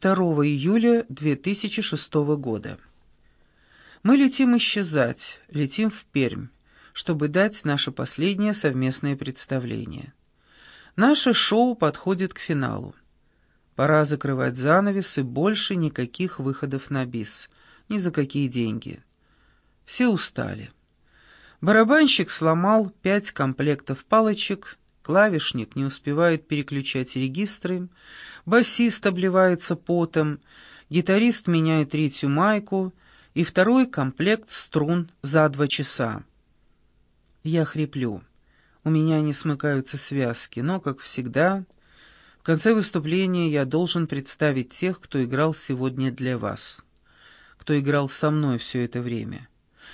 2 июля 2006 года. Мы летим исчезать, летим в Пермь, чтобы дать наше последнее совместное представление. Наше шоу подходит к финалу. Пора закрывать занавес и больше никаких выходов на бис, ни за какие деньги. Все устали. Барабанщик сломал пять комплектов палочек, клавишник не успевает переключать регистры, басист обливается потом, гитарист меняет третью майку и второй комплект струн за два часа. Я хриплю. У меня не смыкаются связки, но, как всегда, в конце выступления я должен представить тех, кто играл сегодня для вас, кто играл со мной все это время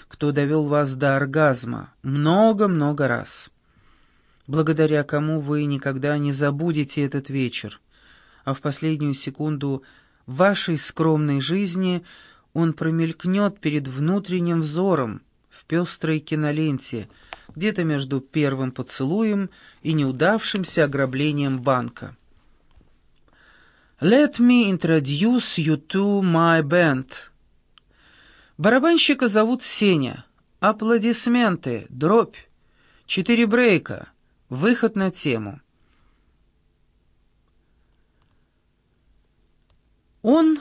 кто довел вас до оргазма много-много раз, благодаря кому вы никогда не забудете этот вечер, а в последнюю секунду вашей скромной жизни он промелькнет перед внутренним взором в пестрой киноленте, где-то между первым поцелуем и неудавшимся ограблением банка. «Let me introduce you to my band», Барабанщика зовут Сеня. Аплодисменты, дробь, четыре брейка, выход на тему. Он,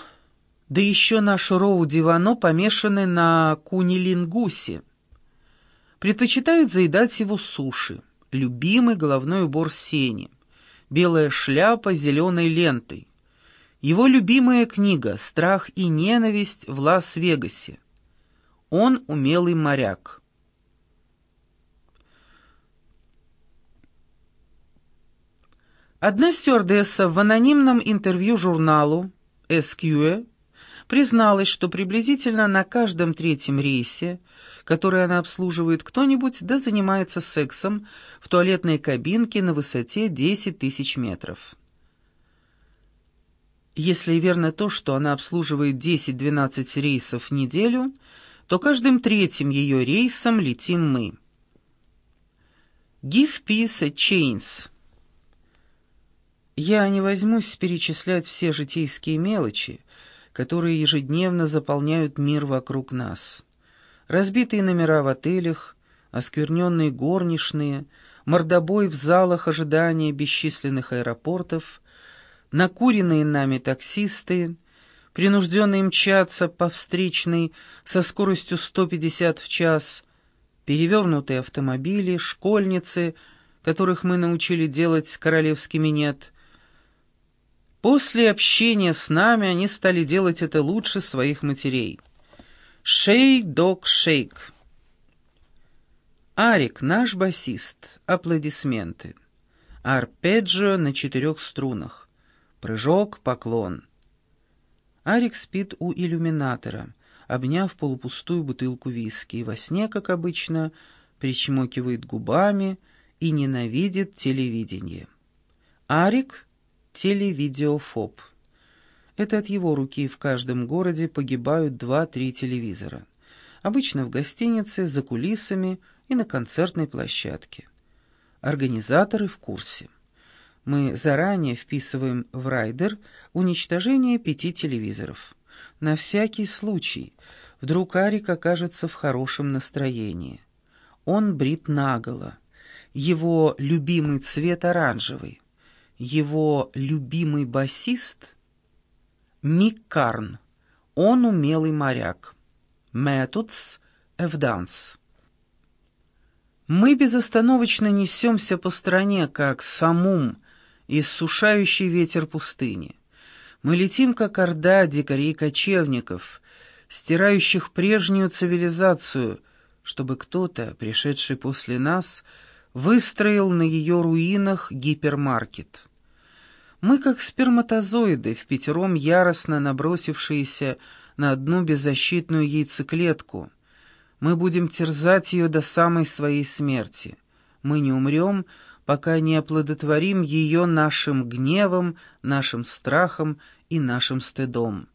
да еще наш Роу Дивано, помешаны на кунилингусе. Предпочитают заедать его суши, любимый головной убор Сени, белая шляпа с зеленой лентой. Его любимая книга «Страх и ненависть в Лас-Вегасе». Он умелый моряк. Одна стюардесса в анонимном интервью журналу «SQE» призналась, что приблизительно на каждом третьем рейсе, который она обслуживает, кто-нибудь да занимается сексом в туалетной кабинке на высоте 10 тысяч метров. Если верно то, что она обслуживает 10-12 рейсов в неделю – то каждым третьим ее рейсом летим мы. Give peace a chance. Я не возьмусь перечислять все житейские мелочи, которые ежедневно заполняют мир вокруг нас. Разбитые номера в отелях, оскверненные горничные, мордобой в залах ожидания бесчисленных аэропортов, накуренные нами таксисты — принужденные мчаться по встречной со скоростью 150 в час, перевернутые автомобили, школьницы, которых мы научили делать королевский минет. После общения с нами они стали делать это лучше своих матерей. «Шейк, док, шейк». Арик, наш басист, аплодисменты. Арпеджио на четырех струнах. Прыжок, поклон. Арик спит у иллюминатора, обняв полупустую бутылку виски, и во сне, как обычно, причмокивает губами и ненавидит телевидение. Арик — телевидеофоб. Это от его руки в каждом городе погибают два-три телевизора. Обычно в гостинице, за кулисами и на концертной площадке. Организаторы в курсе мы заранее вписываем в райдер уничтожение пяти телевизоров. На всякий случай, вдруг Арик окажется в хорошем настроении. Он брит наголо. Его любимый цвет оранжевый. Его любимый басист — Мик Карн. Он умелый моряк. Методс Эвданс. Мы безостановочно несемся по стране, как самум — иссушающий ветер пустыни. Мы летим, как орда дикарей-кочевников, стирающих прежнюю цивилизацию, чтобы кто-то, пришедший после нас, выстроил на ее руинах гипермаркет. Мы, как сперматозоиды, в пятером яростно набросившиеся на одну беззащитную яйцеклетку. Мы будем терзать ее до самой своей смерти. Мы не умрем, пока не оплодотворим ее нашим гневом, нашим страхом и нашим стыдом.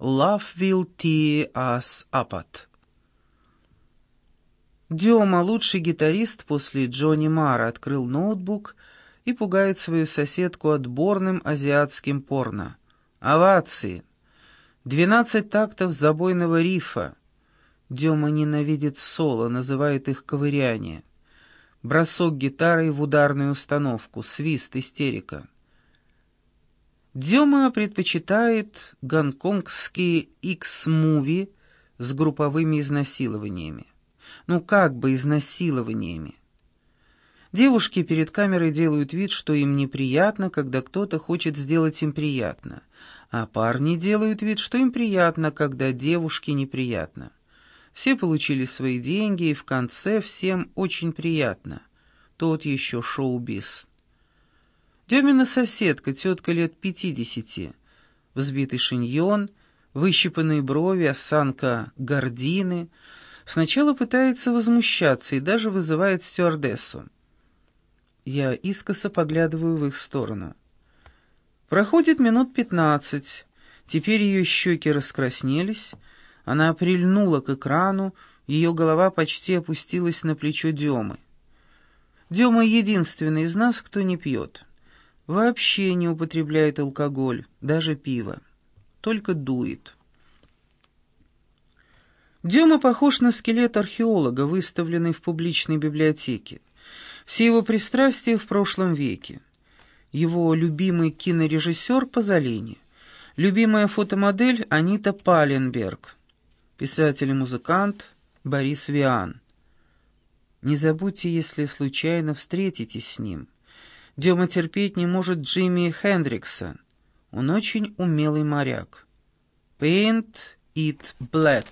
Love will tear us apart. Дема, лучший гитарист после Джонни Мара, открыл ноутбук и пугает свою соседку отборным азиатским порно. Овации. Двенадцать тактов забойного рифа. Дема ненавидит соло, называет их ковыряние. Бросок гитарой в ударную установку, свист, истерика. Дема предпочитает гонконгские X-муви с групповыми изнасилованиями. Ну, как бы изнасилованиями. Девушки перед камерой делают вид, что им неприятно, когда кто-то хочет сделать им приятно, а парни делают вид, что им приятно, когда девушке неприятно. Все получили свои деньги, и в конце всем очень приятно. Тот еще шоу-биз. Демина соседка, тетка лет пятидесяти, взбитый шиньон, выщипанные брови, осанка гордины, сначала пытается возмущаться и даже вызывает стюардессу. Я искоса поглядываю в их сторону. Проходит минут пятнадцать. Теперь ее щеки раскраснелись, она прильнула к экрану, ее голова почти опустилась на плечо Демы. Дема единственный из нас, кто не пьет. Вообще не употребляет алкоголь, даже пиво. Только дует. Дема похож на скелет археолога, выставленный в публичной библиотеке. Все его пристрастия в прошлом веке. Его любимый кинорежиссер Пазолини. Любимая фотомодель Анита Паленберг. Писатель и музыкант Борис Виан. Не забудьте, если случайно встретитесь с ним. Дема терпеть не может Джимми Хендрикса. Он очень умелый моряк. Paint it black.